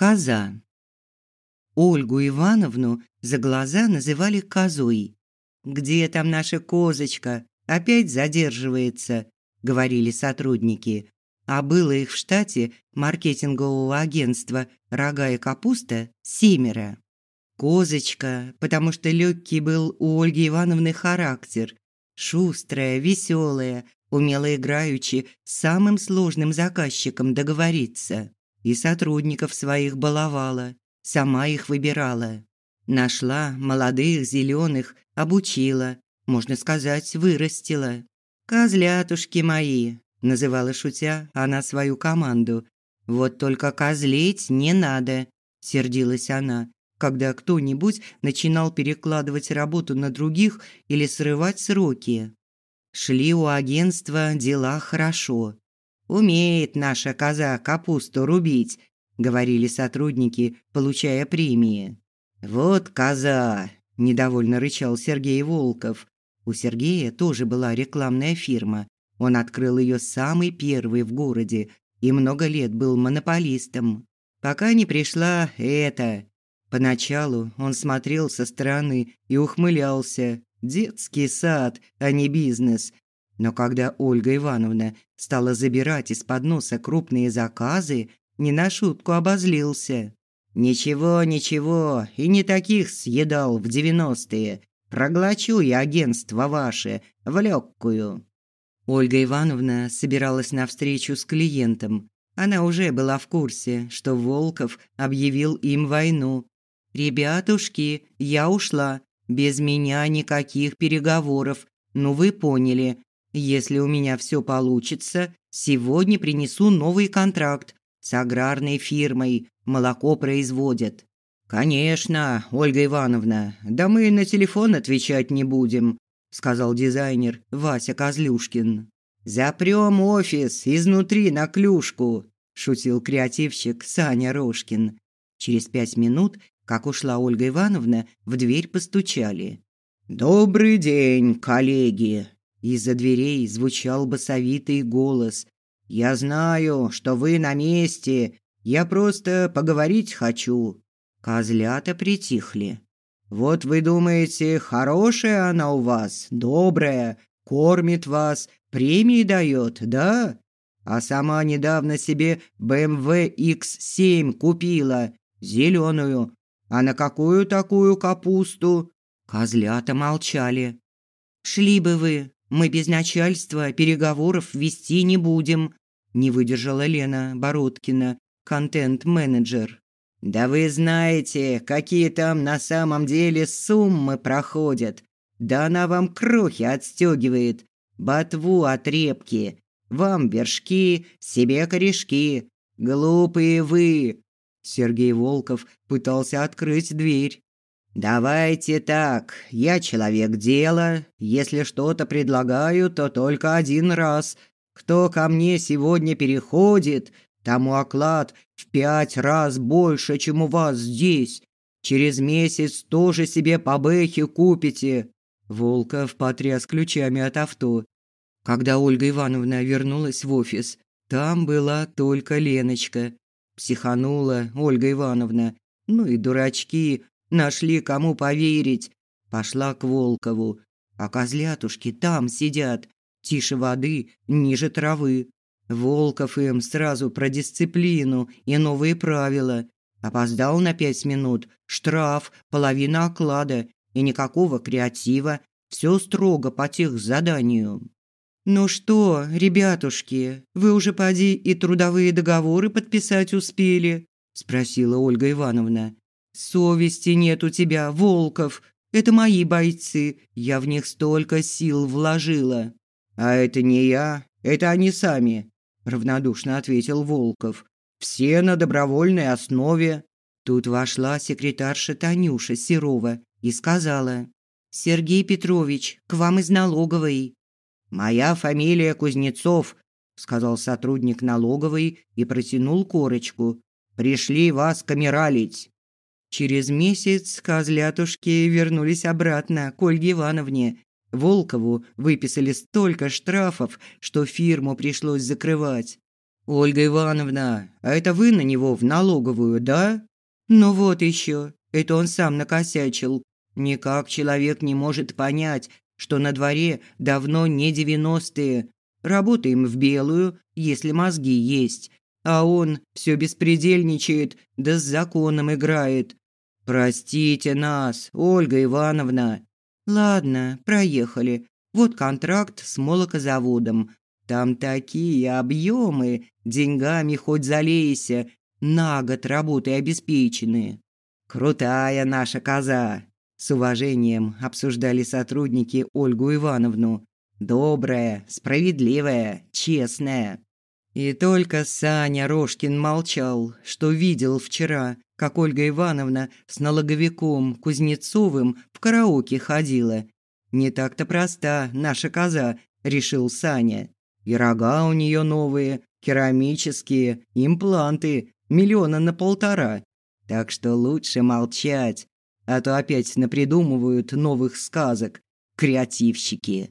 Коза. Ольгу Ивановну за глаза называли козой. «Где там наша козочка? Опять задерживается», – говорили сотрудники. А было их в штате маркетингового агентства «Рога и капуста» семеро. Козочка, потому что легкий был у Ольги Ивановны характер. Шустрая, веселая, умело играючи с самым сложным заказчиком договориться. И сотрудников своих баловала, сама их выбирала. Нашла молодых, зеленых, обучила, можно сказать, вырастила. «Козлятушки мои», – называла шутя она свою команду. «Вот только козлеть не надо», – сердилась она, когда кто-нибудь начинал перекладывать работу на других или срывать сроки. Шли у агентства дела хорошо. «Умеет наша коза капусту рубить», – говорили сотрудники, получая премии. «Вот коза!» – недовольно рычал Сергей Волков. У Сергея тоже была рекламная фирма. Он открыл ее самый первый в городе и много лет был монополистом. Пока не пришла эта. Поначалу он смотрел со стороны и ухмылялся. Детский сад, а не бизнес. Но когда Ольга Ивановна стала забирать из-под носа крупные заказы, не на шутку обозлился. «Ничего, ничего, и не таких съедал в девяностые. Проглочу я агентство ваше, в легкую». Ольга Ивановна собиралась на встречу с клиентом. Она уже была в курсе, что Волков объявил им войну. «Ребятушки, я ушла. Без меня никаких переговоров. Ну вы поняли. Если у меня все получится, сегодня принесу новый контракт с аграрной фирмой. Молоко производят. Конечно, Ольга Ивановна. Да мы на телефон отвечать не будем, сказал дизайнер Вася Козлюшкин. Запрем офис изнутри на клюшку, шутил креативщик Саня Рожкин. Через пять минут как ушла Ольга Ивановна, в дверь постучали. «Добрый день, коллеги!» Из-за дверей звучал басовитый голос. «Я знаю, что вы на месте. Я просто поговорить хочу». Козлята притихли. «Вот вы думаете, хорошая она у вас, добрая, кормит вас, премии дает, да? А сама недавно себе BMW X7 купила, зеленую, а на какую такую капусту? Козлята молчали. Шли бы вы, мы без начальства переговоров вести не будем, не выдержала Лена Бородкина, контент-менеджер. Да вы знаете, какие там на самом деле суммы проходят. Да она вам крохи отстегивает, ботву от репки, вам вершки, себе корешки. Глупые вы, Сергей Волков пытался открыть дверь. «Давайте так, я человек дела. Если что-то предлагаю, то только один раз. Кто ко мне сегодня переходит, тому оклад в пять раз больше, чем у вас здесь. Через месяц тоже себе по бэхе купите». Волков потряс ключами от авто. Когда Ольга Ивановна вернулась в офис, там была только Леночка. Психанула Ольга Ивановна. Ну и дурачки, нашли кому поверить. Пошла к Волкову. А козлятушки там сидят, тише воды, ниже травы. Волков им сразу про дисциплину и новые правила. Опоздал на пять минут, штраф, половина оклада и никакого креатива. Все строго по тех заданию. «Ну что, ребятушки, вы уже поди и трудовые договоры подписать успели?» – спросила Ольга Ивановна. «Совести нет у тебя, Волков. Это мои бойцы. Я в них столько сил вложила». «А это не я, это они сами», – равнодушно ответил Волков. «Все на добровольной основе». Тут вошла секретарша Танюша Серова и сказала. «Сергей Петрович, к вам из налоговой». «Моя фамилия Кузнецов», – сказал сотрудник налоговой и протянул корочку. «Пришли вас камералить». Через месяц козлятушки вернулись обратно к Ольге Ивановне. Волкову выписали столько штрафов, что фирму пришлось закрывать. Ольга Ивановна, а это вы на него в налоговую, да? Ну вот еще, это он сам накосячил. Никак человек не может понять, что на дворе давно не девяностые. Работаем в белую, если мозги есть. А он все беспредельничает, да с законом играет. Простите нас, Ольга Ивановна. Ладно, проехали. Вот контракт с молокозаводом. Там такие объемы, деньгами хоть залейся, на год работы обеспечены. Крутая наша коза. С уважением обсуждали сотрудники Ольгу Ивановну. Добрая, справедливая, честная. И только Саня Рожкин молчал, что видел вчера, как Ольга Ивановна с налоговиком Кузнецовым в караоке ходила. Не так-то проста наша коза, решил Саня. И рога у нее новые, керамические, импланты, миллиона на полтора. Так что лучше молчать, а то опять напридумывают новых сказок креативщики.